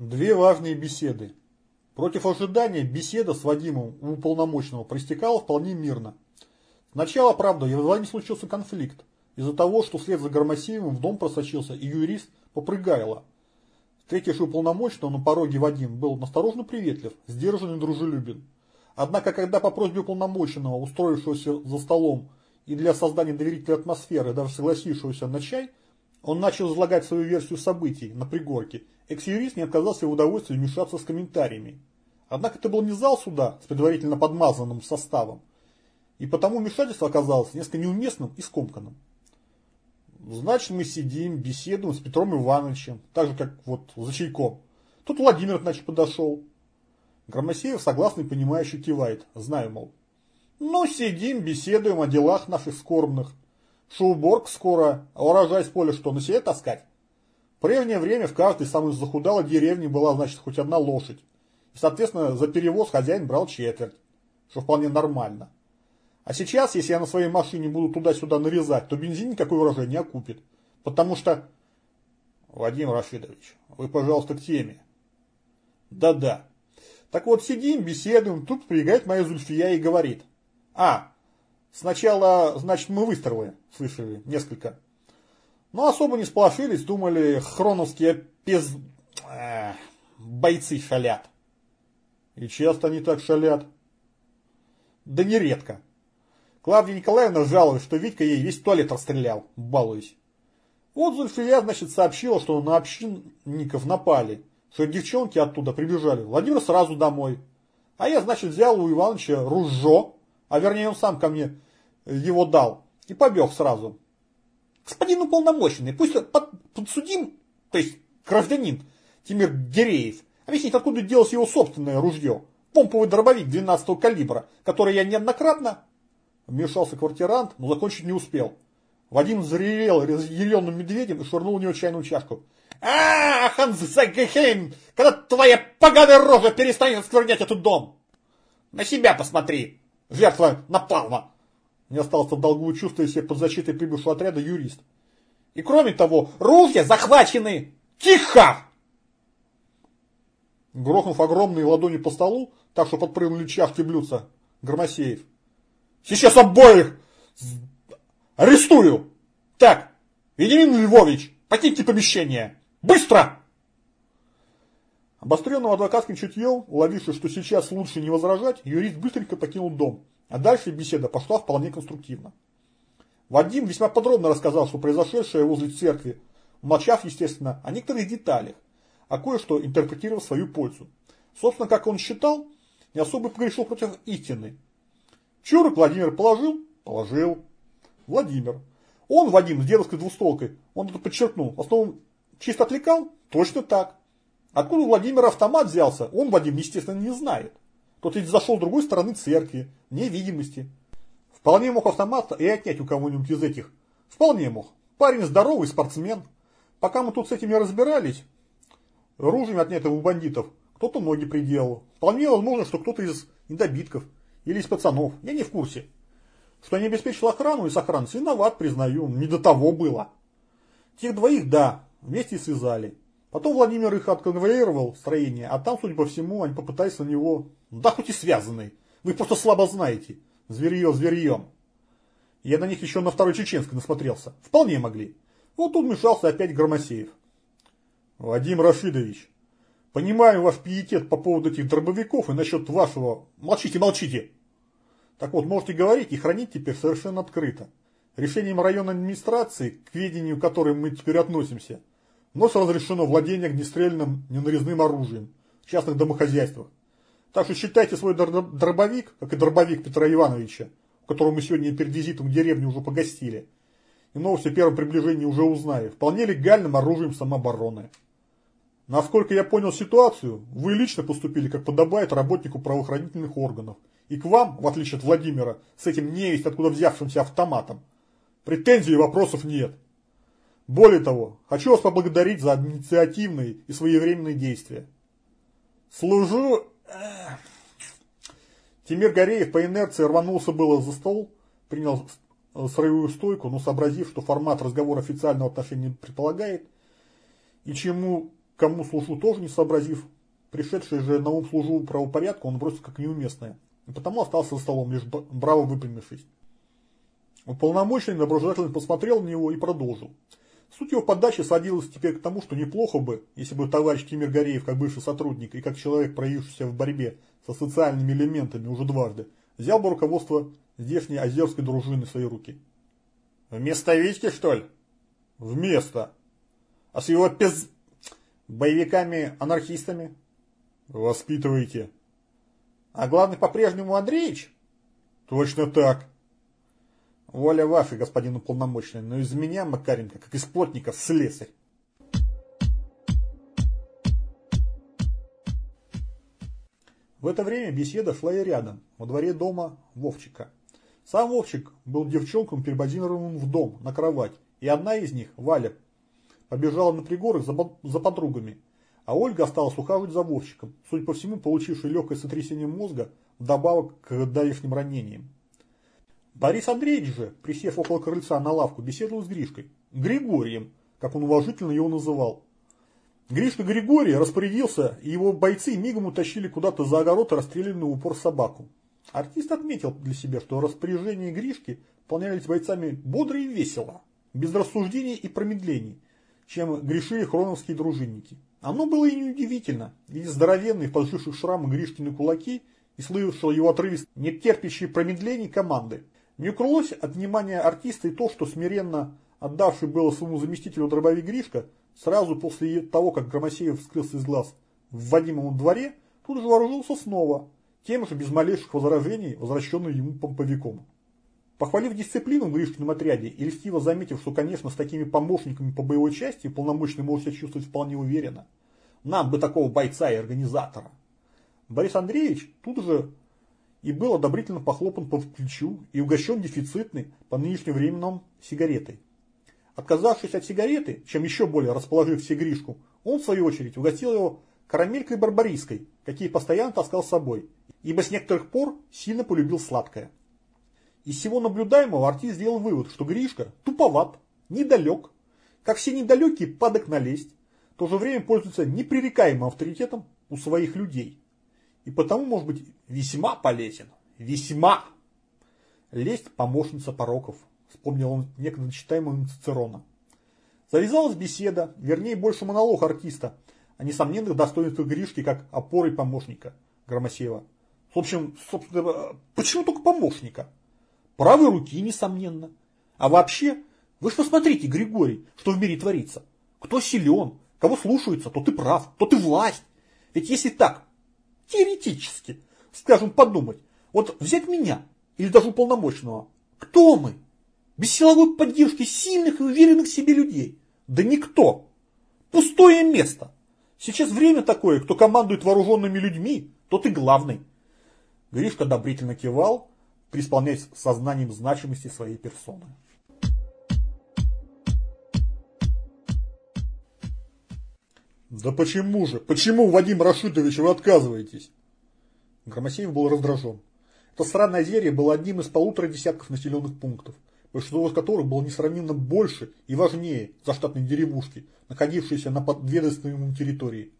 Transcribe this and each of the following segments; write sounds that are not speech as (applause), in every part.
Две важные беседы. Против ожидания беседа с Вадимом уполномоченного проистекала вполне мирно. Сначала, правда, едва не случился конфликт из-за того, что вслед за Громосеевым в дом просочился и юрист Попрыгайло. Встретивший уполномоченного на пороге Вадим был насторожно приветлив, сдержан и дружелюбен. Однако, когда по просьбе уполномоченного, устроившегося за столом и для создания доверительной атмосферы, даже согласившегося на чай, он начал излагать свою версию событий на пригорке, экс-юрист не отказался в удовольствии вмешаться с комментариями. Однако это был не зал суда с предварительно подмазанным составом, и потому вмешательство оказалось несколько неуместным и скомканным. Значит, мы сидим, беседуем с Петром Ивановичем, так же, как вот за чайком. Тут Владимир, значит, подошел. Громосеев согласно и понимающе кивает, знаю, мол. Ну, сидим, беседуем о делах наших скорбных. Шоу-борг скоро, а урожай с поля что, на себе таскать? В прежнее время в каждой самой захудалой деревне была, значит, хоть одна лошадь. И, соответственно, за перевоз хозяин брал четверть, что вполне нормально. А сейчас, если я на своей машине буду туда-сюда нарезать, то бензин никакой урожай не окупит. Потому что... Вадим Рашидович, вы, пожалуйста, к теме. Да-да. Так вот, сидим, беседуем, тут прибегает моя Зульфия и говорит. А, сначала, значит, мы выстрелы слышали, несколько. Но особо не сполошились, думали, хроновские пез... Э, бойцы шалят. И часто они так шалят. Да нередко. Клавдия Николаевна жалуется, что Витька ей весь туалет расстрелял, балуясь. Вот Зульфия, значит, сообщила, что на общинников напали, что девчонки оттуда прибежали. Владимир сразу домой. А я, значит, взял у Ивановича ружо, а вернее он сам ко мне его дал, и побег сразу. Господин уполномоченный, пусть под, подсудим, то есть гражданин Тимир Гиреев, объяснить, откуда делалось его собственное ружье, помповый дробовик 12-го калибра, который я неоднократно Вмешался квартирант, но закончить не успел. Вадим заревел разъяренным медведем и швырнул у него чайную чашку. «А, Ханзагехейм, когда твоя поганая рожа перестанет сквернять этот дом! На себя посмотри, жертва напалма!» Не остался в долгу, чувствуя себя под защитой прибывшего отряда юрист. «И кроме того, ружья захвачены! Тихо!» Грохнув огромные ладони по столу, так что подпрыгнули чашки блюдца, Громосеев Сейчас обоих арестую. Так, Вениамин Львович, покиньте помещение. Быстро! Обостренным адвокатским чутьем, уловивший, что сейчас лучше не возражать, юрист быстренько покинул дом, а дальше беседа пошла вполне конструктивно. Вадим весьма подробно рассказал, что произошедшее возле церкви, умолчав, естественно, о некоторых деталях, а кое-что интерпретировав в свою пользу. Собственно, как он считал, не особо погрешил против истины, Чурок Владимир положил? Положил. Владимир. Он, Вадим, с дедовской двустолкой, он это подчеркнул, в основном чисто отвлекал? Точно так. Откуда у Владимира автомат взялся, он, Вадим, естественно, не знает. Тот ведь зашел с другой стороны церкви, невидимости. Вполне мог автомат и отнять у кого-нибудь из этих. Вполне мог. Парень здоровый, спортсмен. Пока мы тут с этими разбирались, оружием отнятым у бандитов, кто-то ноги приделал. Вполне возможно, что кто-то из недобитков – или из пацанов, я не в курсе. Что не обеспечил охрану и сохранность, виноват, признаю, не до того было. Тех двоих, да, вместе связали. Потом Владимир их отконвоировал в строение, а там, судя по всему, они попытались на него, да хоть и связанный, вы просто слабо знаете, зверье зверьем. Я на них еще на второй чеченской насмотрелся, вполне могли. Вот тут вмешался опять Громосеев. Вадим Рашидович, Понимаю ваш пиетет по поводу этих дробовиков и насчет вашего... Молчите, молчите! Так вот, можете говорить и хранить теперь совершенно открыто. Решением районной администрации, к ведению которой мы теперь относимся, вновь разрешено владение огнестрельным ненарезным оружием в частных домохозяйствах. Так что считайте свой дробовик, как и дробовик Петра Ивановича, у которого мы сегодня перед визитом в деревню уже погостили, и новости о первом приближении уже узнали, вполне легальным оружием самообороны. Насколько я понял ситуацию, вы лично поступили, как подобает работнику правоохранительных органов. И к вам, в отличие от Владимира, с этим невесть откуда взявшимся автоматом, претензий и вопросов нет. Более того, хочу вас поблагодарить за инициативные и своевременные действия. Служу... Тимир Гореев по инерции рванулся было за стол, принял э, сырую стойку, но сообразив, что формат разговора официального отношения не предполагает, и чему кому служу тоже не сообразив, пришедший же на ум служу правопорядку он бросил как неуместное, и потому остался за столом, лишь браво выпрямившись. Уполномоченный доброжелательно посмотрел на него и продолжил. Суть его подачи сводилась теперь к тому, что неплохо бы, если бы товарищ Тимир Гореев, как бывший сотрудник и как человек, проявившийся в борьбе со социальными элементами уже дважды, взял бы руководство здешней озерской дружины в свои руки. Вместо Витьки, что ли? Вместо. А с его пиз... боевиками-анархистами? Воспитываете. А главный по-прежнему Андреевич? Точно так. Воля ваша, господин уполномоченный, но из меня, Макаренко, как из плотников, слесарь. В это время беседа шла и рядом, во дворе дома Вовчика. Сам Вовчик был девчонком, перебазированным в дом, на кровать, и одна из них, Валя, побежала на пригорок за, за подругами, а Ольга осталась ухаживать за Вовчиком, судя по всему, получившей легкое сотрясение мозга, вдобавок к давешним ранениям. Борис Андреевич же, присев около крыльца на лавку, беседовал с Гришкой. Григорием, как он уважительно его называл. Гришка Григорий распорядился, и его бойцы мигом утащили куда-то за огород расстрелянную упор собаку. Артист отметил для себя, что распоряжения Гришки выполнялись бойцами бодро и весело, без рассуждений и промедлений, чем грешили хроновские дружинники. Оно было и неудивительно, ведь здоровенные в подживших шрамах Гришкины кулаки и слышал его отрывист, не терпящие промедлений команды – не укрылось от внимания артиста и то, что смиренно отдавший было своему заместителю дробовик Гришка, сразу после того, как Громосеев скрылся из глаз в Вадимовом дворе, тут же вооружился снова, тем же без малейших возражений, возвращенным ему помповиком. Похвалив дисциплину в Гришкином отряде и льстиво заметив, что, конечно, с такими помощниками по боевой части полномочный может себя чувствовать вполне уверенно, нам бы такого бойца и организатора. Борис Андреевич тут же и был одобрительно похлопан по плечу и угощен дефицитной по нынешним временам сигаретой. Отказавшись от сигареты, чем еще более расположив Гришку, он в свою очередь угостил его карамелькой барбарийской, какие постоянно таскал с собой, ибо с некоторых пор сильно полюбил сладкое. Из всего наблюдаемого артист сделал вывод, что Гришка туповат, недалек, как все недалекие падок налезть, в то же время пользуется непререкаемым авторитетом у своих людей и потому может быть весьма полезен. Весьма. Лесть помощница пороков, вспомнил он некогда читаемого Цицерона. Завязалась беседа, вернее больше монолог артиста, о несомненных достоинствах Гришки как опоры помощника Громосеева. В общем, собственно, почему только помощника? Правой руки, несомненно. А вообще, вы же посмотрите, Григорий, что в мире творится. Кто силен, кого слушается, тот и прав, тот и власть. Ведь если так, теоретически, скажем, подумать, вот взять меня или даже уполномоченного, кто мы? Без силовой поддержки сильных и уверенных в себе людей. Да никто. Пустое место. Сейчас время такое, кто командует вооруженными людьми, тот и главный. Гришка одобрительно кивал, преисполняясь сознанием значимости своей персоны. Да почему же? Почему, Вадим Рашидович, вы отказываетесь? Громосеев был раздражен. Это странное зелье было одним из полутора десятков населенных пунктов, большинство из которых было несравненно больше и важнее заштатной деревушки, находившейся на подведомственной территории.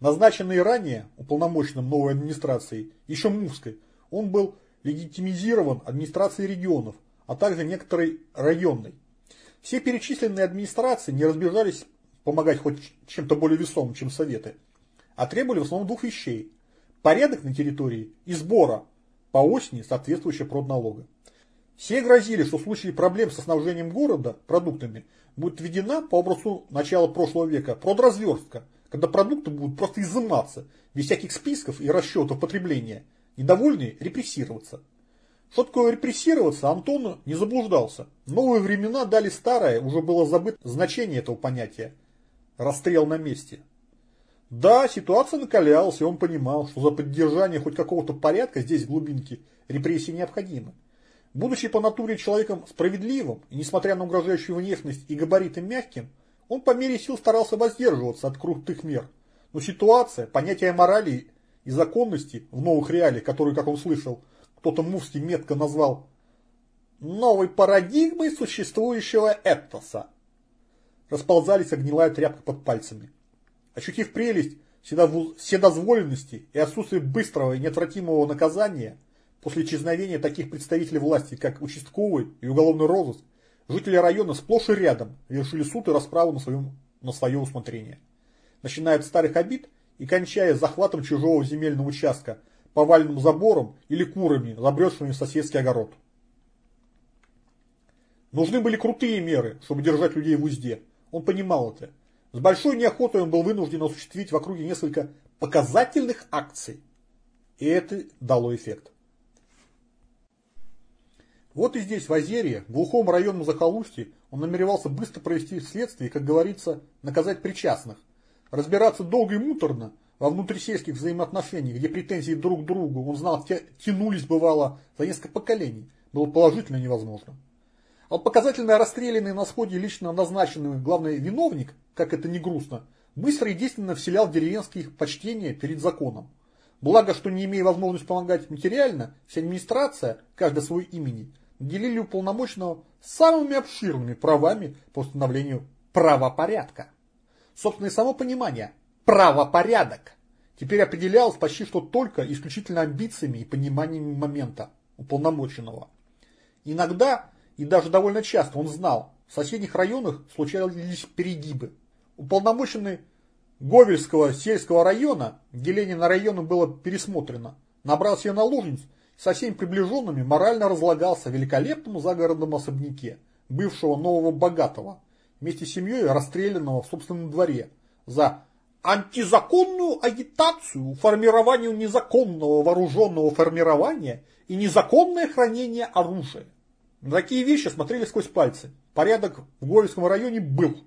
Назначенный ранее уполномоченным новой администрацией, еще Мувской, он был легитимизирован администрацией регионов, а также некоторой районной. Все перечисленные администрации не разбежались помогать хоть чем-то более весомым, чем советы, а требовали в основном двух вещей. Порядок на территории и сбора по осени соответствующего продналога. Все грозили, что в случае проблем со снабжением города продуктами будет введена по образцу начала прошлого века продразверстка, когда продукты будут просто изыматься, без всяких списков и расчетов потребления, недовольные репрессироваться. Что такое репрессироваться, Антон не заблуждался. Новые времена дали старое, уже было забыто значение этого понятия – Расстрел на месте. Да, ситуация накалялась, и он понимал, что за поддержание хоть какого-то порядка здесь в глубинке репрессии необходимы. Будучи по натуре человеком справедливым, и несмотря на угрожающую внешность и габариты мягким, он по мере сил старался воздерживаться от крутых мер. Но ситуация, понятие морали и законности в новых реалиях, которые, как он слышал, кто-то мувский метко назвал новой парадигмой существующего этноса. Расползались огнилая тряпка под пальцами. Ощутив прелесть вседозволенности и отсутствие быстрого и неотвратимого наказания, после исчезновения таких представителей власти, как участковый и уголовный розыск, жители района сплошь и рядом вершили суд и расправу на, своем, на свое усмотрение. Начиная от старых обид и кончая захватом чужого земельного участка, поваленным забором или курами, забресшими в соседский огород. Нужны были крутые меры, чтобы держать людей в узде. Он понимал это. С большой неохотой он был вынужден осуществить в округе несколько показательных акций. И это дало эффект. Вот и здесь, в Озерье, в глухом районном захолустье, он намеревался быстро провести следствие и, как говорится, наказать причастных. Разбираться долго и муторно во внутрисельских взаимоотношениях, где претензии друг к другу, он знал, тянулись, бывало, за несколько поколений, было положительно невозможно. А показательно расстрелянный на сходе лично назначенный главный виновник, как это не грустно, быстро и действенно вселял деревенские почтения перед законом. Благо, что не имея возможности помогать материально, вся администрация, каждый свой имени, наделили уполномоченного самыми обширными правами по установлению правопорядка. Собственно, и само понимание «правопорядок» теперь определялось почти что только исключительно амбициями и пониманием момента уполномоченного. Иногда и даже довольно часто он знал, в соседних районах случались перегибы. Уполномоченный Говельского сельского района, деление на районы было пересмотрено, набрал себе наложниц и со всеми приближенными морально разлагался в великолепном загородном особняке бывшего нового богатого, вместе с семьей расстрелянного в собственном дворе за антизаконную агитацию, формированию незаконного вооруженного формирования и незаконное хранение оружия. На такие вещи смотрели сквозь пальцы. Порядок в Горьевском районе был.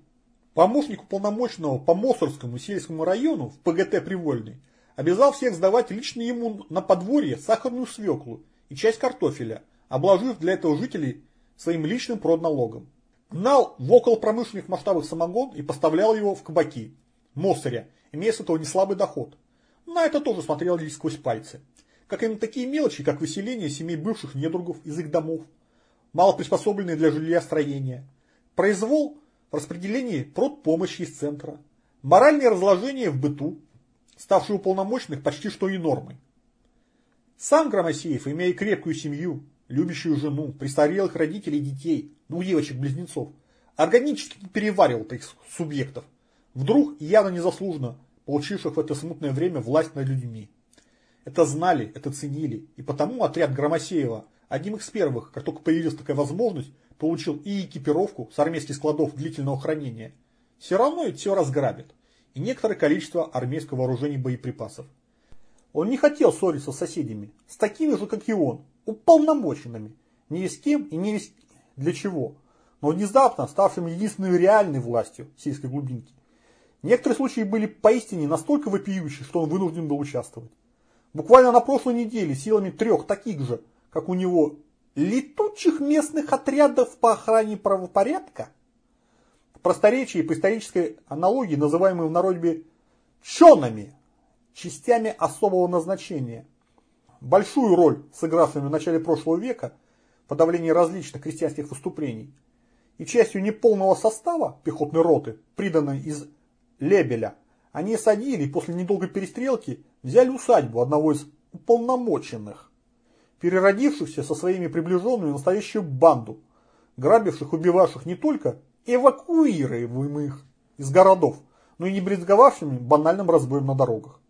Помощник уполномоченного по Мосорскому сельскому району в ПГТ Привольный обязал всех сдавать лично ему на подворье сахарную свеклу и часть картофеля, обложив для этого жителей своим личным продналогом. Гнал в около промышленных масштабах самогон и поставлял его в кабаки, Мосоря, имея с этого неслабый доход. На это тоже смотрел сквозь пальцы. Как и на такие мелочи, как выселение семей бывших недругов из их домов, мало приспособленные для жилья строения, произвол в распределении продпомощи из центра, моральные разложения в быту, ставшие уполномоченных почти что и нормой. Сам Громосеев, имея крепкую семью, любящую жену, престарелых родителей детей, двух девочек-близнецов, органически переваривал таких субъектов, вдруг явно незаслуженно получивших в это смутное время власть над людьми. Это знали, это ценили, и потому отряд Громосеева – Одним из первых, как только появилась такая возможность, получил и экипировку с армейских складов длительного хранения. Все равно это все разграбят. И некоторое количество армейского вооружения и боеприпасов. Он не хотел ссориться с соседями, с такими же, как и он, уполномоченными, ни с кем и ни для чего, но внезапно ставшим единственной реальной властью сельской глубинки. Некоторые случаи были поистине настолько вопиющие, что он вынужден был участвовать. Буквально на прошлой неделе силами трех таких же как у него, летучих местных отрядов по охране правопорядка? В просторечии по исторической аналогии, называемые в народе чонами, частями особого назначения. Большую роль сыгравшими в начале прошлого века в подавлении различных крестьянских выступлений и частью неполного состава пехотной роты, приданной из Лебеля, они садили и после недолгой перестрелки взяли усадьбу одного из уполномоченных переродившихся со своими приближенными настоящую банду, грабивших, убивавших не только эвакуируемых из городов, но и не брезговавшими банальным разбоем на дорогах.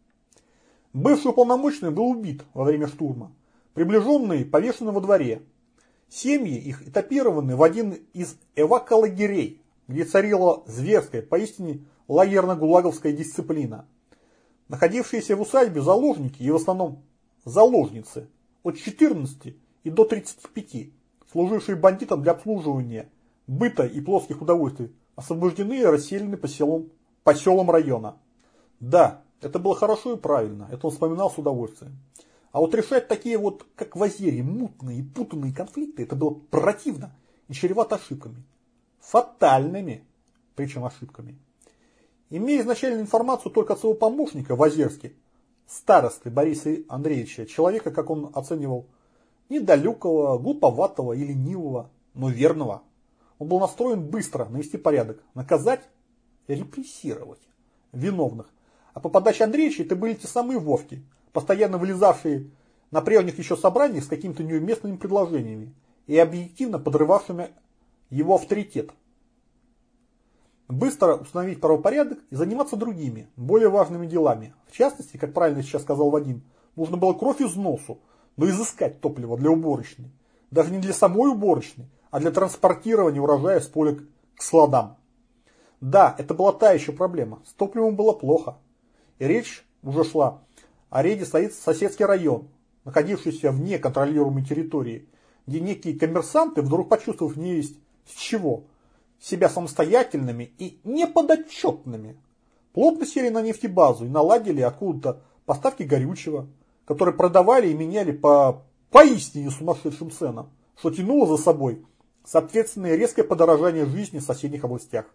Бывший уполномоченный был убит во время штурма, приближенные повешены во дворе. Семьи их этапированы в один из эваколагерей, где царила зверская, поистине лагерно-гулаговская дисциплина. Находившиеся в усадьбе заложники и в основном заложницы от 14 и до 35, служившие бандитам для обслуживания, быта и плоских удовольствий, освобождены и расселены по селам, по селам района. Да, это было хорошо и правильно, это он вспоминал с удовольствием. А вот решать такие вот, как в Азере, мутные и путанные конфликты, это было противно и чревато ошибками. Фатальными, причем ошибками. Имея изначальную информацию только от своего помощника в Озерске, старосты Бориса Андреевича, человека, как он оценивал, Недалекого, глуповатого и ленивого, но верного. Он был настроен быстро навести порядок, наказать, репрессировать виновных. А по подаче Андреевича это были те самые Вовки, постоянно вылезавшие на прежних еще собраниях с какими-то неуместными предложениями и объективно подрывавшими его авторитет. Быстро установить правопорядок и заниматься другими, более важными делами. В частности, как правильно сейчас сказал Вадим, нужно было кровь из носу, но изыскать топливо для уборочной. Даже не для самой уборочной, а для транспортирования урожая с поля к складам. Да, это была та еще проблема. С топливом было плохо. И речь уже шла о рейде стоит соседский район, находившийся вне контролируемой территории, где некие коммерсанты, вдруг почувствовав невесть с чего, себя самостоятельными и неподотчетными, плотно сели на нефтебазу и наладили откуда-то поставки горючего, которые продавали и меняли по поистине сумасшедшим ценам, что тянуло за собой соответственное резкое подорожание жизни в соседних областях.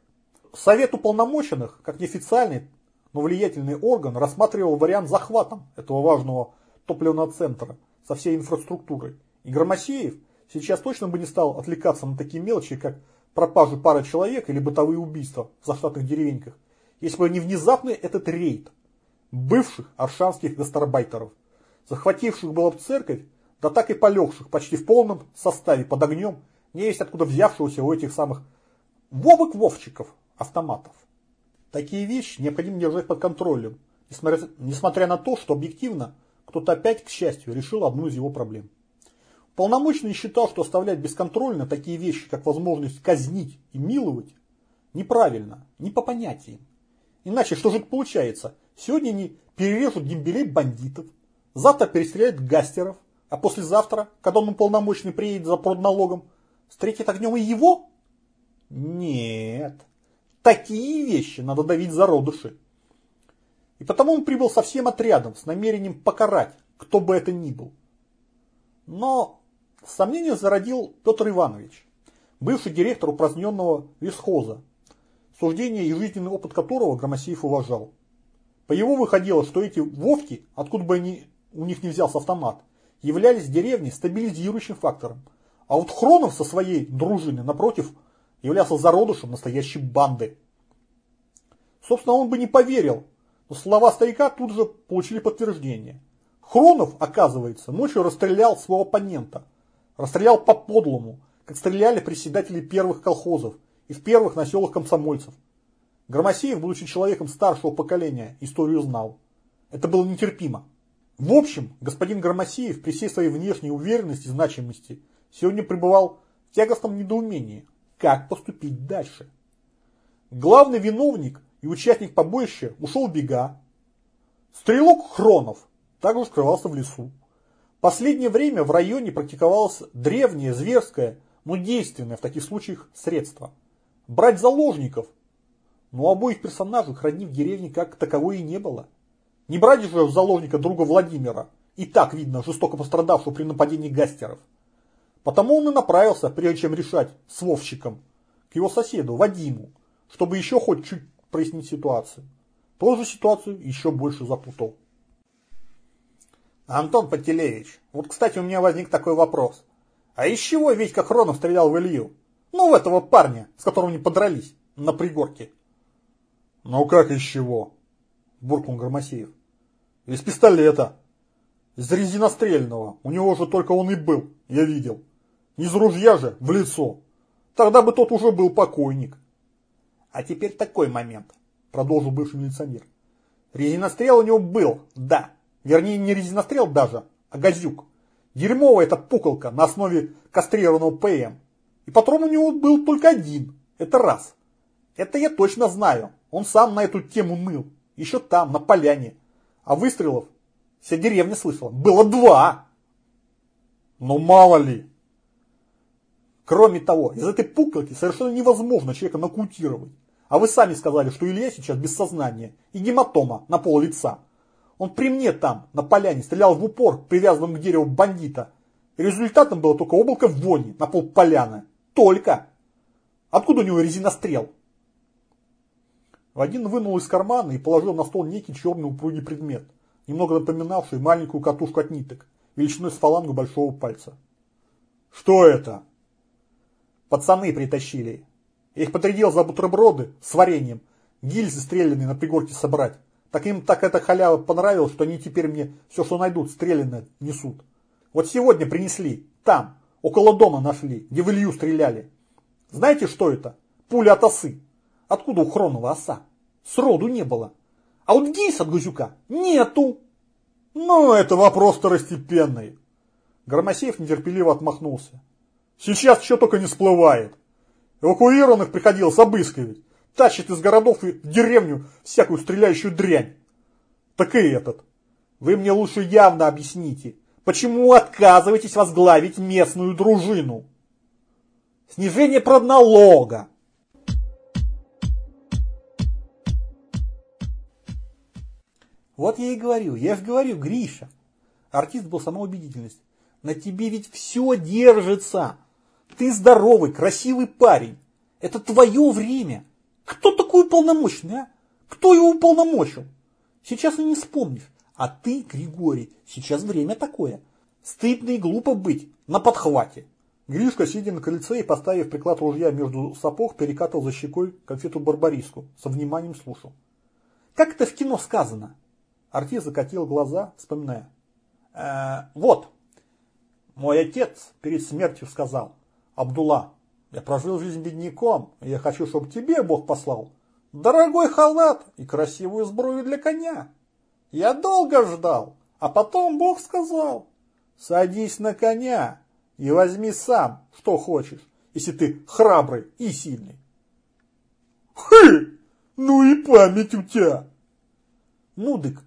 Совет уполномоченных, как неофициальный, но влиятельный орган, рассматривал вариант захватом этого важного топливного центра со всей инфраструктурой. И Громосеев сейчас точно бы не стал отвлекаться на такие мелочи, как пропажу пары человек или бытовые убийства в заштатных деревеньках, если бы не внезапный этот рейд бывших аршанских гастарбайтеров, захвативших было церковь, да так и полегших почти в полном составе под огнем, не есть откуда взявшегося у этих самых Вовок-Вовчиков автоматов. Такие вещи необходимо держать под контролем, несмотря, несмотря на то, что объективно кто-то опять, к счастью, решил одну из его проблем. Полномочный считал, что оставлять бесконтрольно такие вещи, как возможность казнить и миловать, неправильно, не по понятиям. Иначе что же это получается? Сегодня они перережут дембелей бандитов, завтра перестреляют гастеров, а послезавтра, когда он полномочный приедет за продналогом, встретит огнем и его? Нет, такие вещи надо давить зародыши. И потому он прибыл со всем отрядом с намерением покарать, кто бы это ни был. Но Сомнение зародил Петр Иванович, бывший директор упраздненного лесхоза, суждение и жизненный опыт которого Громосеев уважал. По его выходило, что эти вовки, откуда бы они, у них не взялся автомат, являлись в деревне стабилизирующим фактором. А вот Хронов со своей дружиной, напротив, являлся зародышем настоящей банды. Собственно, он бы не поверил, но слова старика тут же получили подтверждение. Хронов, оказывается, ночью расстрелял своего оппонента, Расстрелял по-подлому, как стреляли председатели первых колхозов и в первых на комсомольцев. Громосеев, будучи человеком старшего поколения, историю знал. Это было нетерпимо. В общем, господин Громосеев при всей своей внешней уверенности и значимости сегодня пребывал в тягостном недоумении, как поступить дальше. Главный виновник и участник побоища ушел в бега. Стрелок Хронов также скрывался в лесу. Последнее время в районе практиковалось древнее, зверское, но действенное в таких случаях средство. Брать заложников. Но обоих персонажей хранить в деревне как таковой и не было. Не брать же заложника друга Владимира, и так видно жестоко пострадавшего при нападении гастеров. Потому он и направился, прежде чем решать с Вовщиком, к его соседу Вадиму, чтобы еще хоть чуть прояснить ситуацию. Тоже ситуацию еще больше запутал. Антон Пантелеевич, вот, кстати, у меня возник такой вопрос. А из чего Витька Хронов стрелял в Илью? Ну, в этого парня, с которым они подрались на пригорке. Ну как из чего? Буркнул Громосеев. Из пистолета. Из резинострельного. У него же только он и был, я видел. Из ружья же, в лицо. Тогда бы тот уже был покойник. А теперь такой момент, продолжил бывший милиционер. Резинострел у него был, да, Вернее, не резинострел даже, а газюк. Дерьмовая эта пуколка на основе кастрированного ПМ. И патрон у него был только один. Это раз. Это я точно знаю. Он сам на эту тему ныл. Еще там, на поляне. А выстрелов, вся деревня слышала, было два. Но мало ли. Кроме того, из этой пуколки совершенно невозможно человека нокаутировать. А вы сами сказали, что Илья сейчас без сознания и гематома на пол лица. Он при мне там, на поляне, стрелял в упор, привязанным к дереву бандита. Результатом было только облако вони на пол поляны. Только. Откуда у него резинострел? Вадим вынул из кармана и положил на стол некий черный упругий предмет, немного напоминавший маленькую катушку от ниток, величиной с фалангу большого пальца. Что это? Пацаны притащили. Я их подрядил за бутерброды с вареньем, гильзы стрелянные на пригорке собрать. Так им так эта халява понравилась, что они теперь мне все, что найдут, стрелянное несут. Вот сегодня принесли, там, около дома нашли, где в Илью стреляли. Знаете, что это? Пуля от осы. Откуда у Хронова оса? Сроду не было. А вот гильз от Гузюка нету. Ну, это вопрос второстепенный. Громосеев нетерпеливо отмахнулся. Сейчас что только не всплывает. Эвакуированных приходилось обыскивать. Тащит из городов и деревню всякую стреляющую дрянь. Так и этот. Вы мне лучше явно объясните, почему отказываетесь возглавить местную дружину? Снижение продналога. Вот я и говорю, я же говорю, Гриша. Артист был самоубедительность. На тебе ведь все держится. Ты здоровый, красивый парень. Это твое время. Кто такой уполномоченный, а? Кто его уполномочил? Сейчас и не вспомнишь. А ты, Григорий, сейчас время такое. Стыдно и глупо быть на подхвате. Гришка, сидя на крыльце и поставив приклад ружья между сапог, перекатывал за щекой конфету барбариску, со вниманием слушал. Как это в кино сказано? Артист закатил глаза, вспоминая. Э, вот, мой отец перед смертью сказал, Абдулла, я прожил жизнь бедняком, и я хочу, чтобы тебе Бог послал дорогой халат и красивую сбрую для коня. Я долго ждал, а потом Бог сказал, садись на коня и возьми сам, что хочешь, если ты храбрый и сильный. Хы! Ну и память у тебя! Ну, дык,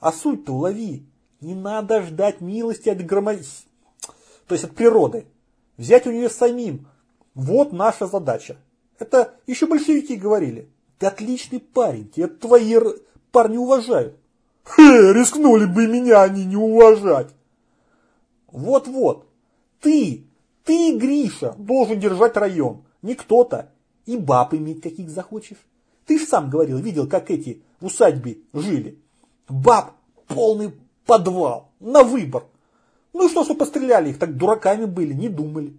а суть-то улови. Не надо ждать милости от грома... То есть от природы. Взять у нее самим. Вот наша задача. Это еще большевики говорили. Ты отличный парень, тебя твои парни уважают. Хе, рискнули бы меня они не уважать. Вот-вот. Ты, ты, Гриша, должен держать район. Не кто-то. И баб иметь каких захочешь. Ты ж сам говорил, видел, как эти в усадьбе жили. Баб полный подвал. На выбор. Ну что, что постреляли их, так дураками были, не думали.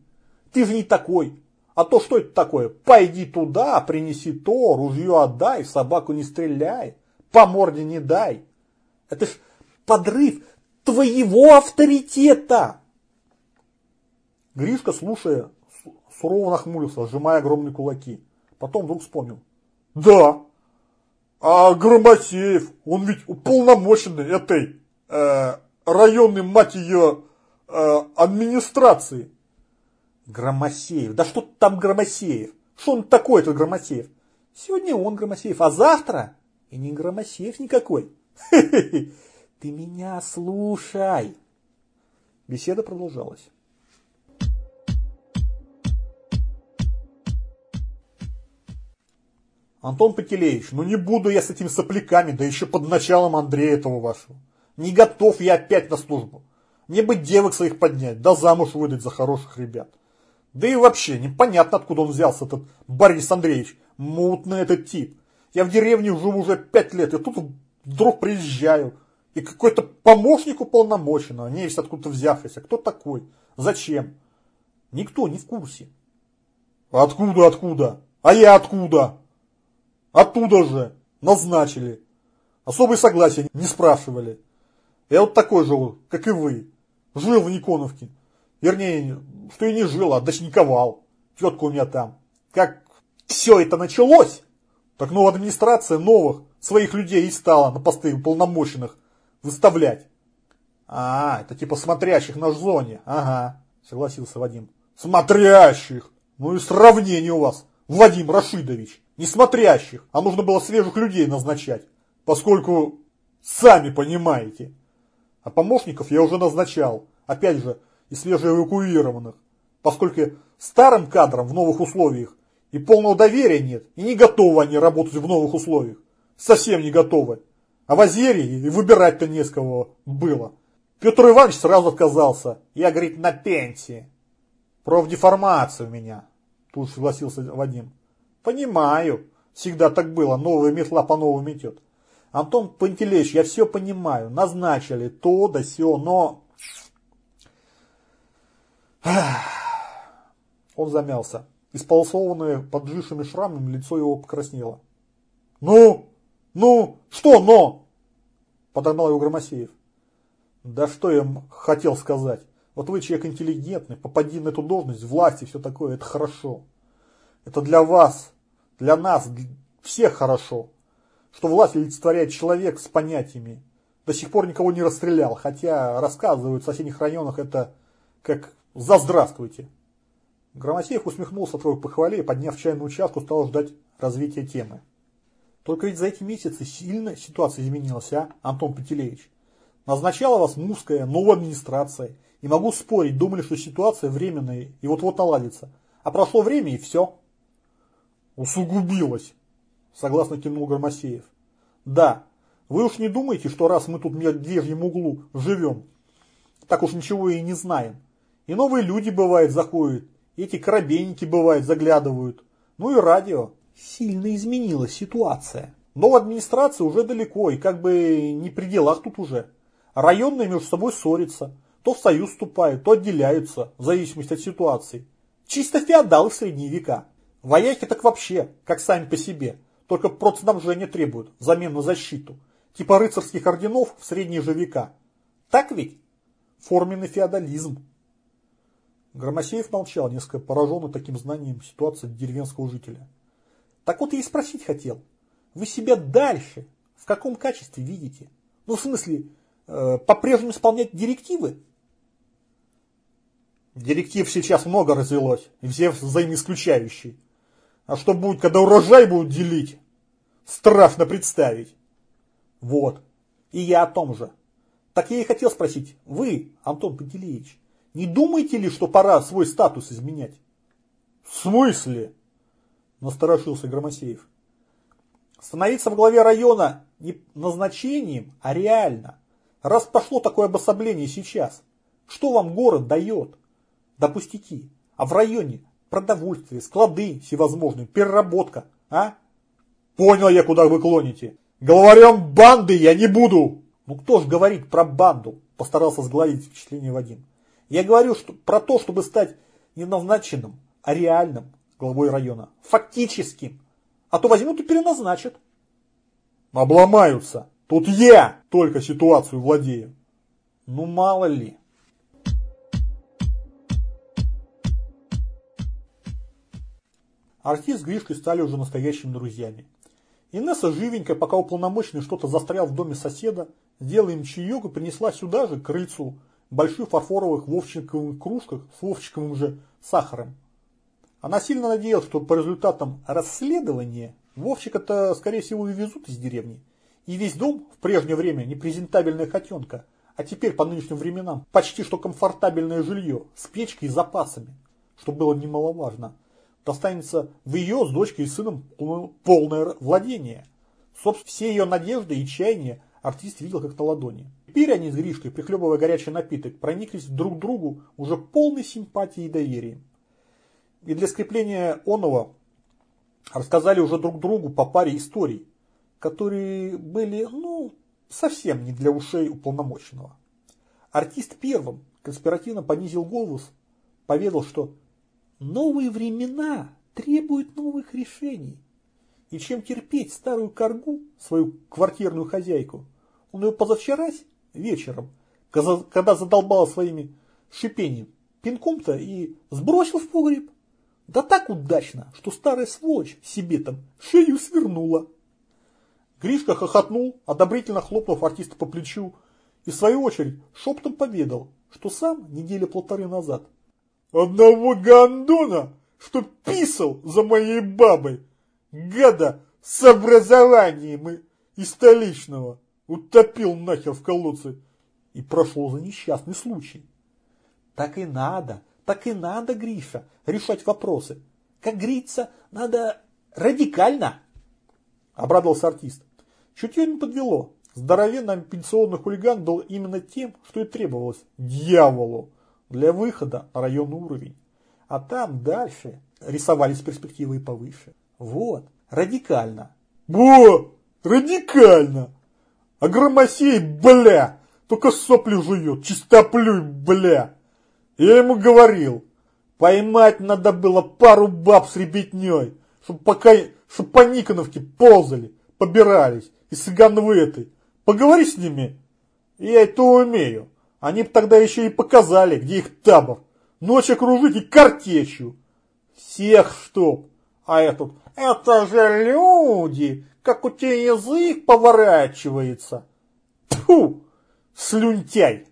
Ты же не такой. А то что это такое? Пойди туда, принеси то, ружье отдай, собаку не стреляй, по морде не дай. Это ж подрыв твоего авторитета. Гришка, слушая, сурово нахмурился, сжимая огромные кулаки. Потом вдруг вспомнил. Да, а Громотеев, он ведь уполномоченный этой э, районной, мать ее, э, администрации. Громосеев. Да что там Громосеев? Что он такой, этот Громосеев? Сегодня он Громосеев, а завтра и не Громосеев никакой. (laughs) Ты меня слушай. Беседа продолжалась. Антон Пателеевич, ну не буду я с этими сопляками, да еще под началом Андрея этого вашего. Не готов я опять на службу. Мне бы девок своих поднять, да замуж выдать за хороших ребят. Да и вообще, непонятно, откуда он взялся, этот Борис Андреевич. Мутный этот тип. Я в деревне живу уже пять лет, и тут вдруг приезжаю. И какой-то помощник уполномоченного, не есть откуда взявшийся. Кто такой? Зачем? Никто не в курсе. Откуда, откуда? А я откуда? Оттуда же. Назначили. Особые согласия не спрашивали. Я вот такой же, как и вы. Жил в Никоновке. Вернее, что и не жил, а дочниковал. Тетка у меня там. Как все это началось, так новая администрация новых своих людей и стала на посты уполномоченных выставлять. А, это типа смотрящих на зоне. Ага, согласился Вадим. Смотрящих. Ну и сравнение у вас, Вадим Рашидович. Не смотрящих, а нужно было свежих людей назначать. Поскольку, сами понимаете. А помощников я уже назначал. Опять же, и свежеэвакуированных, поскольку старым кадрам в новых условиях и полного доверия нет, и не готовы они работать в новых условиях. Совсем не готовы. А в Азере и выбирать-то не с кого было. Петр Иванович сразу отказался. Я, говорит, на пенсии. Профдеформация у меня. Тут согласился Вадим. Понимаю. Всегда так было. Новая метла по новому метет. Антон Пантелеич, я все понимаю. Назначили то да все, но Он замялся. Исполосованное поджившими шрамами лицо его покраснело. «Ну? Ну? Что «но»?» Подогнал его Громосеев. «Да что я хотел сказать? Вот вы человек интеллигентный, попади на эту должность, власти, все такое, это хорошо. Это для вас, для нас, для всех хорошо, что власть олицетворяет человек с понятиями. До сих пор никого не расстрелял, хотя рассказывают в соседних районах это как «за здравствуйте». Громосеев усмехнулся твоей похвале и, подняв чайную участку, стал ждать развития темы. Только ведь за эти месяцы сильно ситуация изменилась, а, Антон Пантелеевич? Назначала вас муская новая администрация. И могу спорить, думали, что ситуация временная и вот-вот наладится. А прошло время и все. Усугубилось, согласно кивнул Громосеев. Да, вы уж не думаете, что раз мы тут в медвежьем углу живем, так уж ничего и не знаем. И новые люди, бывает, заходят, эти корабейники, бывает, заглядывают. Ну и радио. Сильно изменилась ситуация. Но администрация уже далеко, и как бы не при делах тут уже. Районные между собой ссорятся. То в союз вступают, то отделяются, в зависимости от ситуации. Чисто феодалы в средние века. Вояки так вообще, как сами по себе, только продснабжение требуют, взамен на защиту. Типа рыцарских орденов в средние же века. Так ведь? Форменный феодализм. Громосеев молчал, несколько пораженный таким знанием ситуации деревенского жителя. Так вот я и спросить хотел. Вы себя дальше в каком качестве видите? Ну, в смысле, э, по-прежнему исполнять директивы? Директив сейчас много развелось, и все взаимоисключающие. А что будет, когда урожай будут делить? Страшно представить. Вот. И я о том же. Так я и хотел спросить, вы, Антон Пантелеевич, не думаете ли, что пора свой статус изменять? В смысле? Насторожился Громосеев. Становиться в главе района не назначением, а реально. Раз пошло такое обособление сейчас, что вам город дает? Да пустяки. А в районе продовольствие, склады всевозможные, переработка, а? Понял я, куда вы клоните. Главарем банды я не буду. Ну кто ж говорит про банду? Постарался сгладить впечатление Вадим. Я говорю что, про то, чтобы стать не назначенным, а реальным главой района. Фактическим. А то возьмут и переназначат. Обломаются. Тут я только ситуацию владею. Ну мало ли. Артист с Гришкой стали уже настоящими друзьями. Инесса живенько, пока уполномоченный что-то застрял в доме соседа, сделала им чаек и принесла сюда же, к крыльцу, больших фарфоровых вовчиковых кружках с вовчиковым же сахаром. Она сильно надеялась, что по результатам расследования Вовчика-то, скорее всего, и везут из деревни. И весь дом в прежнее время непрезентабельная хотенка, а теперь по нынешним временам почти что комфортабельное жилье с печкой и запасами, что было немаловажно достанется в ее с дочкой и сыном полное владение. Собственно, все ее надежды и чаяния артист видел как на ладони. Теперь они с Гришкой, прихлебывая горячий напиток, прониклись друг к другу уже полной симпатией и доверием. И для скрепления оного рассказали уже друг другу по паре историй, которые были, ну, совсем не для ушей уполномоченного. Артист первым конспиративно понизил голос, поведал, что Новые времена требуют новых решений. И чем терпеть старую коргу, свою квартирную хозяйку, он ее позавчерась вечером, когда задолбала своими шипением, пинком-то и сбросил в погреб. Да так удачно, что старая сволочь себе там шею свернула. Гришка хохотнул, одобрительно хлопнув артиста по плечу, и в свою очередь шептом поведал, что сам недели полторы назад Одного гондона, что писал за моей бабой, гада с образованием и, и столичного, утопил нахер в колодце и прошел за несчастный случай. Так и надо, так и надо, Гриша, решать вопросы. Как говорится, надо радикально. Обрадовался артист. Чутье не подвело. Здоровенный пенсионный хулиган был именно тем, что и требовалось дьяволу для выхода на районный уровень. А там дальше рисовались перспективы и повыше. Вот, радикально. Во, радикально! А Громосей, бля, только сопли жует, чистоплюй, бля. Я ему говорил, Поймать надо было пару баб с ребятней, чтоб пока, чтоб по Никоновке ползали, побирались, и цыган в этой. Поговори с ними. Я это умею. Они б тогда еще и показали, где их табор. Ночь окружить и картечью. Всех чтоб. А этот, это же люди, как у тебя язык поворачивается. Тьфу, слюнтяй.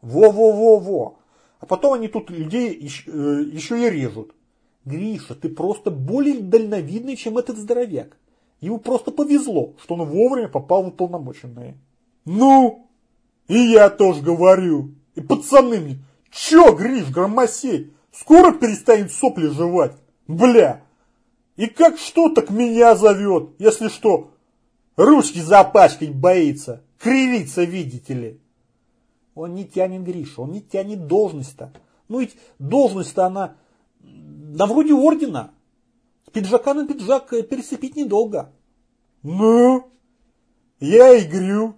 Во-во-во-во. А потом они тут людей еще, э, еще и режут. Гриша, ты просто более дальновидный, чем этот здоровяк. Ему просто повезло, что он вовремя попал в уполномоченные. Ну, и я тоже говорю. И пацаны мне, чё, Гриш, громосей, скоро перестанет сопли жевать? Бля, и как что, так меня зовет, если что. Ручки запачкать боится, кривиться, видите ли. Он не тянет Гриша, он не тянет должность-то. Ну ведь должность-то она на вроде ордена. Пиджака на пиджак э, пересыпить недолго. Ну, я и грю.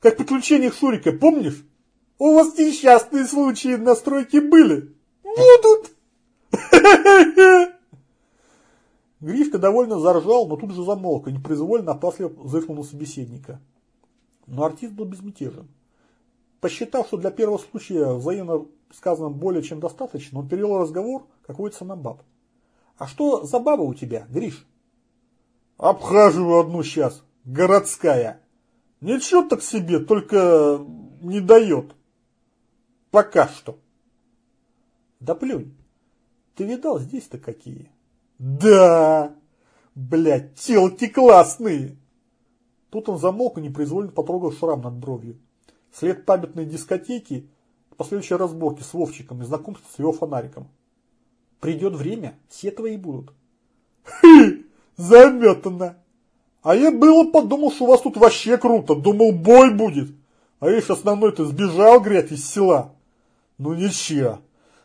Как приключения Шурика, помнишь? У вас несчастные случаи на стройке были. Будут. (laughs) Гришка довольно заржал, но тут же замолк и непроизвольно опасливо зыркнул на собеседника. Но артист был безмятежен. Посчитав, что для первого случая взаимно сказано более чем достаточно, он перевел разговор какой-то на баб. «А что за баба у тебя, Гриш?» «Обхаживаю одну сейчас, городская. Ничего так себе, только не дает. Пока что». «Да плюнь, ты видал здесь-то какие?» «Да, блядь, телки классные!» Тут он замолк и непроизвольно потрогал шрам над бровью след памятной дискотеки, последующей разборки с Вовчиком и знакомство с его фонариком. Придет время, все твои будут. Хы, заметано. А я было подумал, что у вас тут вообще круто, думал бой будет. А видишь, основной-то сбежал, грязь из села. Ну ничего,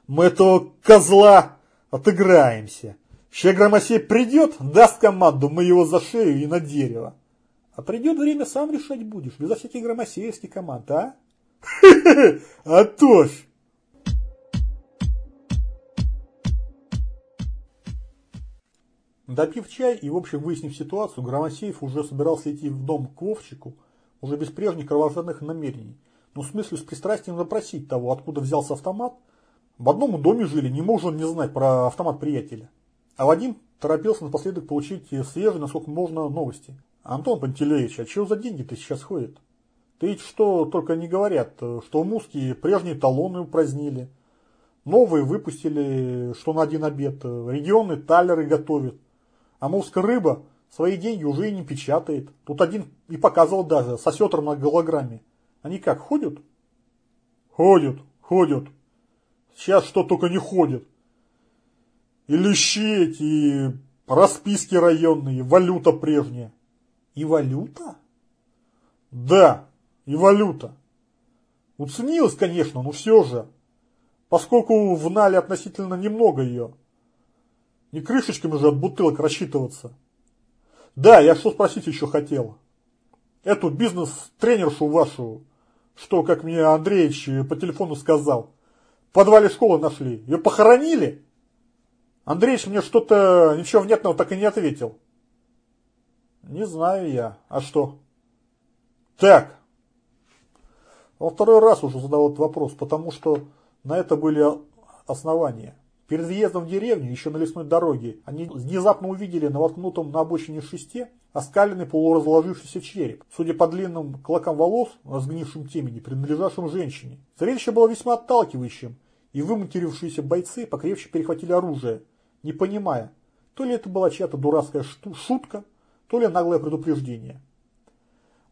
мы этого козла отыграемся. Ще Громосей придет, даст команду, мы его за шею и на дерево. А придет время, сам решать будешь, безо всяких громосеевских команд, а? (laughs) А то ж! Допив чай и, в общем, выяснив ситуацию, Громосеев уже собирался идти в дом к Вовчику, уже без прежних кровожадных намерений. Но в смысле с пристрастием запросить того, откуда взялся автомат. В одном доме жили, не мог он не знать про автомат приятеля. А Вадим торопился напоследок получить свежие, насколько можно, новости. Антон Пантелеевич, а что за деньги-то сейчас ходят? Ты ведь что только не говорят, что в Муске прежние талоны упразднили, новые выпустили, что на один обед, регионы талеры готовят, а Муская рыба свои деньги уже и не печатает. Тут один и показывал даже, с осетром на голограмме. Они как, ходят? Ходят, ходят. Сейчас что только не ходят. И лещи эти, и расписки районные, валюта прежняя. И валюта? Да, и валюта. Уценилась, конечно, но все же. Поскольку в Нале относительно немного ее. Не крышечками же от бутылок рассчитываться. Да, я что спросить еще хотел. Эту бизнес-тренершу вашу, что, как мне Андреевич по телефону сказал, в подвале школы нашли. Ее похоронили? Андреевич мне что-то ничего внятного так и не ответил. Не знаю я. А что? Так. Во второй раз уже задал этот вопрос, потому что на это были основания. Перед въездом в деревню, еще на лесной дороге, они внезапно увидели на воткнутом на обочине шесте оскаленный полуразложившийся череп, судя по длинным клокам волос, разгнившим темени, принадлежавшим женщине. Зрелище было весьма отталкивающим, и выматерившиеся бойцы покрепче перехватили оружие, не понимая, то ли это была чья-то дурацкая шутка, то ли наглое предупреждение.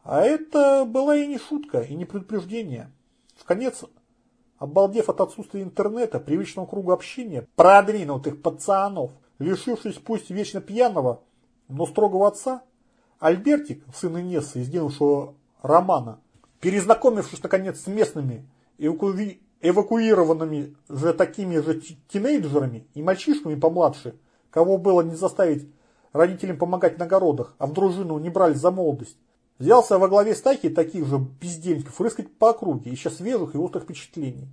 А это была и не шутка, и не предупреждение. В конец, обалдев от отсутствия интернета, привычного круга общения, продвинутых пацанов, лишившись пусть вечно пьяного, но строгого отца, Альбертик, сын Инессы, сделавшего романа, перезнакомившись наконец с местными эвакуи... эвакуированными же такими же тинейджерами и мальчишками помладше, кого было не заставить родителям помогать на огородах, а в дружину не брали за молодость. Взялся во главе стайки таких же бездельников рыскать по округе, ища свежих и острых впечатлений.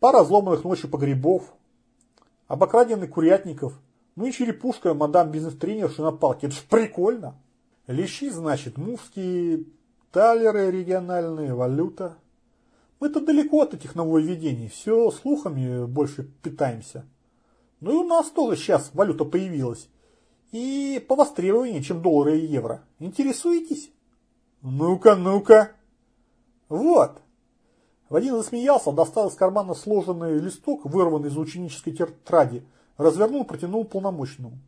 Пара разломанных ночью погребов, обокраденный Курятников, ну и черепушка мадам бизнес-тренерши на палке. Это ж прикольно. Лещи, значит, мувские, талеры региональные, валюта. Мы-то далеко от этих нововведений, все слухами больше питаемся. Ну и у нас тоже сейчас валюта появилась. И по востребованию, чем доллары и евро. Интересуетесь? Ну-ка, ну-ка. Вот. Вадим засмеялся, достал из кармана сложенный листок, вырванный из ученической тетради, развернул, протянул полномочному.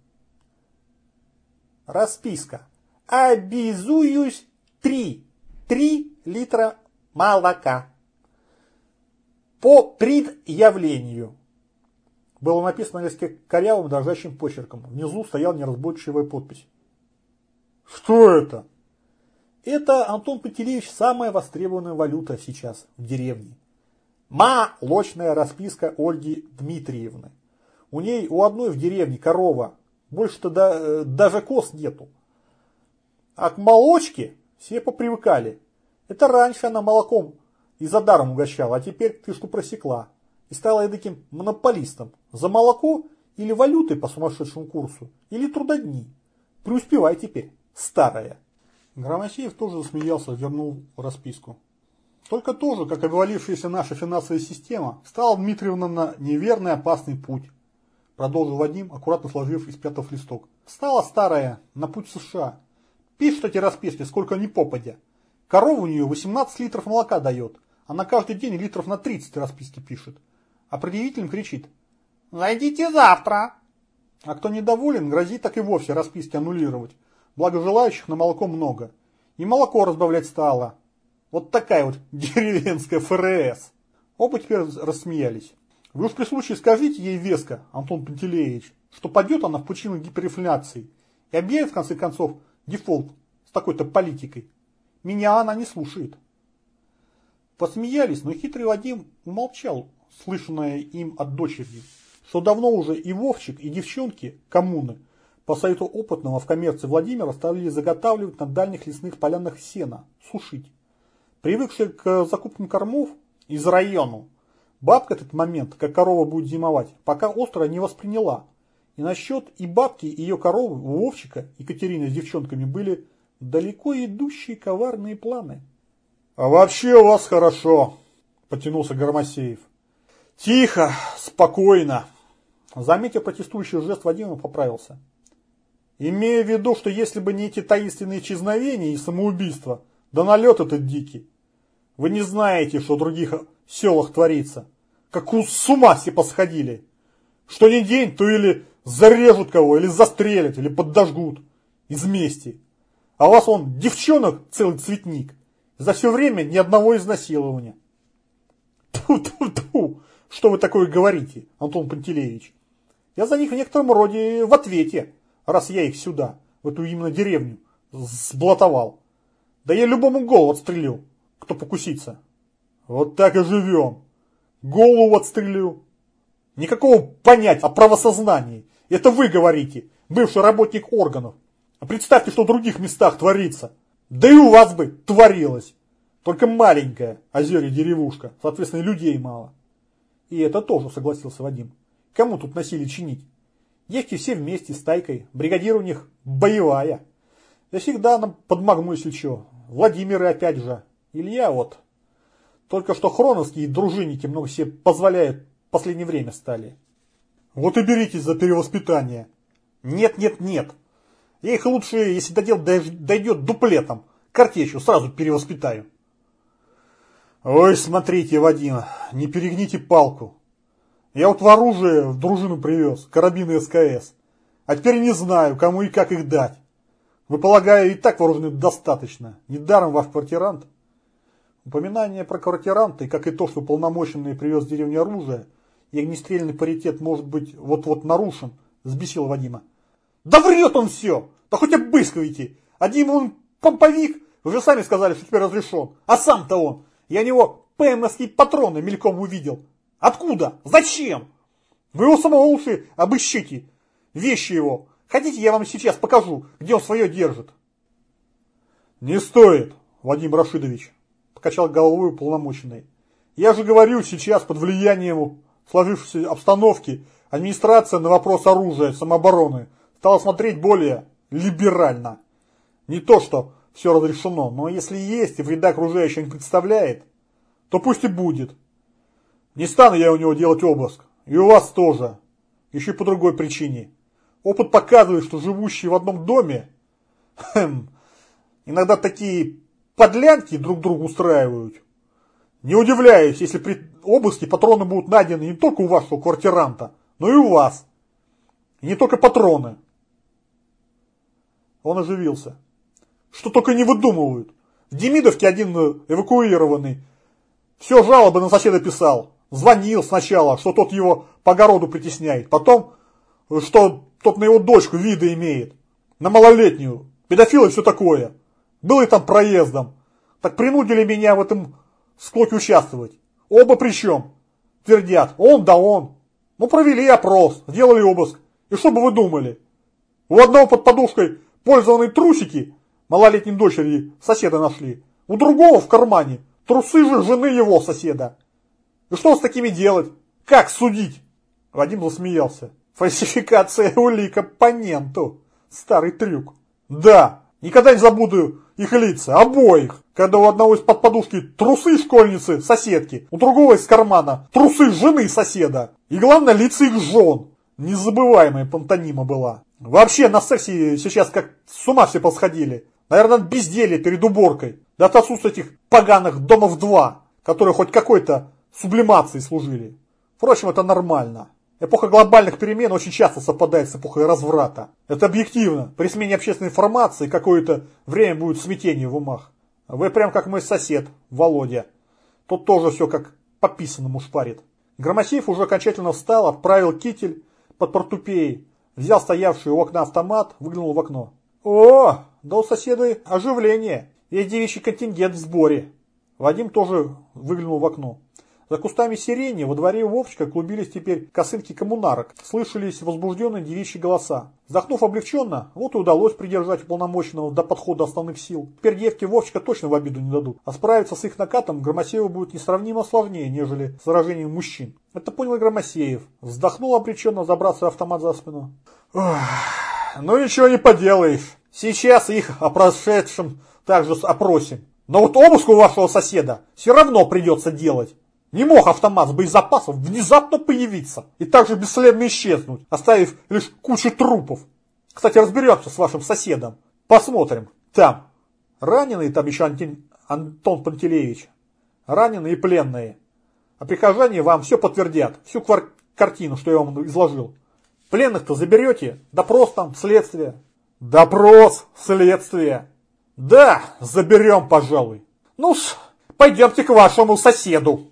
Расписка. Обязуюсь три. Три литра молока. По предъявлению. Было написано на листке корявым дрожащим почерком. Внизу стояла неразборчивая подпись. Что это? Это, Антон Пантелеевич, самая востребованная валюта сейчас в деревне. Молочная расписка Ольги Дмитриевны. У ней у одной в деревне корова. Больше-то да, даже коз нету. А к молочке все попривыкали. Это раньше она молоком и за даром угощала, а теперь ты что просекла. И стала я таким монополистом. За молоко или валютой по сумасшедшему курсу, или трудодни. Преуспевай теперь, старая. Громосеев тоже засмеялся, вернул расписку. Только тоже, как обвалившаяся наша финансовая система, стала Дмитриевна на неверный опасный путь. Продолжил Вадим, аккуратно сложив и спрятав листок. Стала старая, на путь США. Пишет эти расписки, сколько ни попадя. Корова у нее 18 литров молока дает. Она каждый день литров на 30 расписки пишет. А предъявителям кричит. «Зайдите завтра!» А кто недоволен, грозит так и вовсе расписки аннулировать благо желающих на молоко много. И молоко разбавлять стало. Вот такая вот (laughs) деревенская ФРС. Оба теперь рассмеялись. Вы уж при случае скажите ей веско, Антон Пантелеевич, что падет она в пучину гиперинфляции и объявит в конце концов дефолт с такой-то политикой. Меня она не слушает. Посмеялись, но хитрый Вадим умолчал, слышанное им от дочери, что давно уже и Вовчик, и девчонки коммуны по совету опытного в коммерции Владимира стали заготавливать на дальних лесных полянах сена, сушить. Привыкший к закупкам кормов из района, бабка этот момент, как корова будет зимовать, пока остро не восприняла. И насчет и бабки, и ее коровы, Вовчика, Екатерины с девчонками были далеко идущие коварные планы. «А вообще у вас хорошо», – потянулся Громосеев. «Тихо, спокойно». Заметив протестующий жест Вадима, поправился. Имея в виду, что если бы не эти таинственные исчезновения и самоубийства, да налет этот дикий. Вы не знаете, что в других селах творится. Как у с ума все посходили. Что ни день, то или зарежут кого, или застрелят, или подожгут. Из мести. А у вас он девчонок целый цветник. За все время ни одного изнасилования. Ту-ту-ту. Что вы такое говорите, Антон Пантелеевич? Я за них в некотором роде в ответе раз я их сюда, в эту именно деревню, сблатовал. Да я любому голову отстрелю, кто покусится. Вот так и живем. Голову отстрелю. Никакого понятия о правосознании. Это вы говорите, бывший работник органов. А представьте, что в других местах творится. Да и у вас бы творилось. Только маленькая озере деревушка, соответственно, людей мало. И это тоже согласился Вадим. Кому тут насилие чинить? Девки все вместе с тайкой, бригадир у них боевая. Я всегда нам подмагну, если что. Владимир и опять же. Илья вот. Только что хроновские дружинники много себе позволяют в последнее время стали. Вот и беритесь за перевоспитание. Нет, нет, нет. Я их лучше, если до дела дойдет дуплетом, картечью сразу перевоспитаю. Ой, смотрите, Вадим, не перегните палку. Я вот в оружие в дружину привез, карабины СКС. А теперь не знаю, кому и как их дать. Вы, полагаю, и так вооружены достаточно. Недаром ваш квартирант. Упоминание про квартиранта, и как и то, что полномоченный привез в деревню оружие, и огнестрельный паритет может быть вот-вот нарушен, взбесил Вадима. Да врет он все! Да хоть обыскивайте! Один он помповик, вы же сами сказали, что теперь разрешен. А сам-то он! Я него ПМСские патроны мельком увидел. Откуда? Зачем? Вы его самого лучше обыщите. Вещи его. Хотите, я вам сейчас покажу, где он свое держит? Не стоит, Вадим Рашидович, покачал головой уполномоченный. Я же говорю, сейчас под влиянием сложившейся обстановки администрация на вопрос оружия самообороны стала смотреть более либерально. Не то, что все разрешено, но если есть и вреда окружающим не представляет, то пусть и будет. Не стану я у него делать обыск. И у вас тоже. Еще и по другой причине. Опыт показывает, что живущие в одном доме хм, иногда такие подлянки друг другу устраивают. Не удивляюсь, если при обыске патроны будут найдены не только у вашего квартиранта, но и у вас. И не только патроны. Он оживился. Что только не выдумывают. В Демидовке один эвакуированный все жалобы на соседа писал. Звонил сначала, что тот его по огороду притесняет. Потом, что тот на его дочку вида имеет. На малолетнюю. Педофил и все такое. Был и там проездом. Так принудили меня в этом склоке участвовать. Оба причем. Твердят, он да он. Ну провели опрос, сделали обыск. И что бы вы думали? У одного под подушкой пользованные трусики малолетней дочери соседа нашли. У другого в кармане трусы же жены его соседа. И что с такими делать? Как судить? Вадим засмеялся. Фальсификация улик оппоненту. Старый трюк. Да, никогда не забуду их лица, обоих. Когда у одного из-под подушки трусы школьницы, соседки, у другого из кармана трусы жены соседа. И главное, лица их жен. Незабываемая пантонима была. Вообще на сексе сейчас как с ума все посходили. Наверное, безделье перед уборкой. Да от отсутствия этих поганых домов два, которые хоть какой-то сублимацией служили. Впрочем, это нормально. Эпоха глобальных перемен очень часто совпадает с эпохой разврата. Это объективно. При смене общественной информации какое-то время будет смятение в умах. Вы прям как мой сосед, Володя. Тот тоже все как по писанному шпарит. Громосеев уже окончательно встал, отправил китель под портупеей, взял стоявший у окна автомат, выглянул в окно. О, да у соседа оживление. Весь девичий контингент в сборе. Вадим тоже выглянул в окно. За кустами сирени во дворе Вовчика клубились теперь косынки коммунарок. Слышались возбужденные девичьи голоса. Вздохнув облегченно, вот и удалось придержать уполномоченного до подхода основных сил. Теперь девки Вовчика точно в обиду не дадут. А справиться с их накатом Громосееву будет несравнимо сложнее, нежели с выражением мужчин. Это понял Громосеев. Вздохнул обреченно, забрасывая автомат за спину. ну ничего не поделаешь. Сейчас их о прошедшем также опросим. Но вот обыск у вашего соседа все равно придется делать. Не мог автомат с боезапасом внезапно появиться и также бесследно исчезнуть, оставив лишь кучу трупов. Кстати, разберемся с вашим соседом. Посмотрим. Там. Раненые там еще Антин, Антон Пантелеевич. Раненые и пленные. А прихожане вам все подтвердят. Всю квар картину, что я вам изложил. Пленных-то заберете? Допрос там, следствие. Допрос, следствие. Да, заберем, пожалуй. ну пойдемте к вашему соседу.